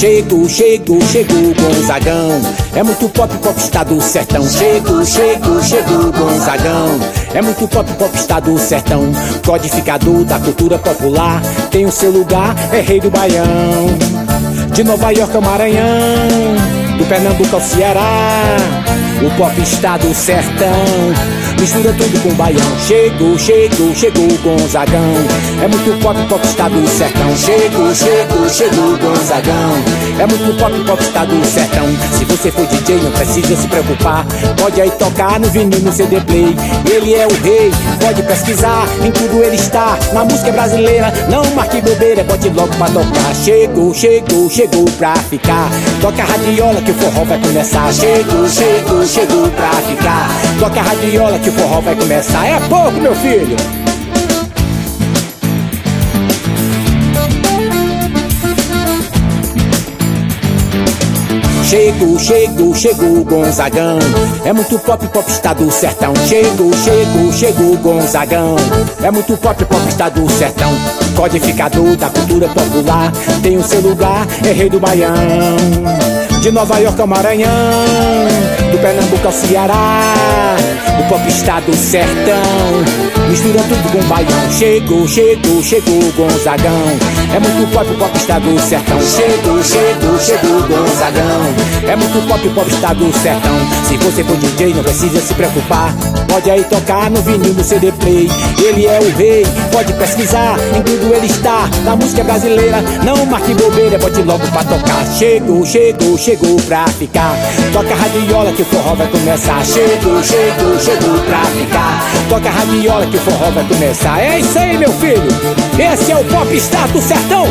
Chego, chego, chego, Gonzagão. É muito pop, pop do sertão. Chego, chego, chego, Gonzagão. É muito pop, pop do sertão. Codificador da cultura popular. Tem o seu lugar, é rei do Baião. De Nova York ao Maranhão. Pernambuco ao Ceará. O pop está do sertão mistura tudo com baião. Chego, chego, chego Gonzagão. É muito pop, pop está do sertão. Chego, chego, chego Gonzagão. É muito pop, pop está do sertão. Se você for DJ, não precisa se preocupar. Pode aí tocar no vinil, no CD play. Ele é o rei, pode pesquisar. Em tudo ele está. Na música brasileira, não marque bobeira, bote logo pra tocar. Chego, chego, chego pra ficar. Toca a radiola que o forró vai começar. Chego, chego, chego pra ficar. Toca a radiola que o forró vai começar. É pouco, meu filho. Chego, chego, chego, Gonzagão. É muito pop, pop está do sertão. Chego, chego, chego, Gonzagão. É muito pop, pop está do sertão. Codificador da cultura popular. Tem o seu lugar, é rei do Baião. De Nova York ao Maranhão. Do Pernambuco ao Ceará. O pop está do sertão. Mistura tudo com baião. Chego, chego, chego, Gonzagão. É muito pop, pop está do sertão. Chego, chego, chego, Gonzagão. É muito pop, pop está do sertão. Se você for DJ, não precisa se preocupar. Pode aí tocar no vinil, no CD play. Ele é o rei, pode pesquisar. Em tudo ele está. Na música brasileira, não marque bobeira, bote logo pra tocar. Chego, chego, chego pra ficar. Toca a radiola que o forró vai começar. Chego, chego, chego pra ficar. Toca a radiola que o forró vai começar. É isso aí, meu filho. Esse é o Popstar do Sertão.